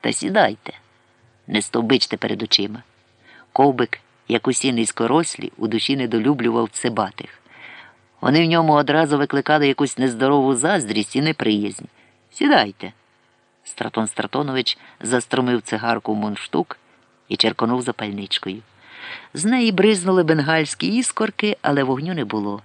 Та сідайте, не стовбичте перед очима. Ковбик, як усі низькорослі, у душі недолюблював цибатих. Вони в ньому одразу викликали якусь нездорову заздрість і неприязнь. Сідайте. Стратон Стратонович застромив цигарку в мундштук і черконув запальничкою. З неї бризнули бенгальські іскорки, але вогню не було.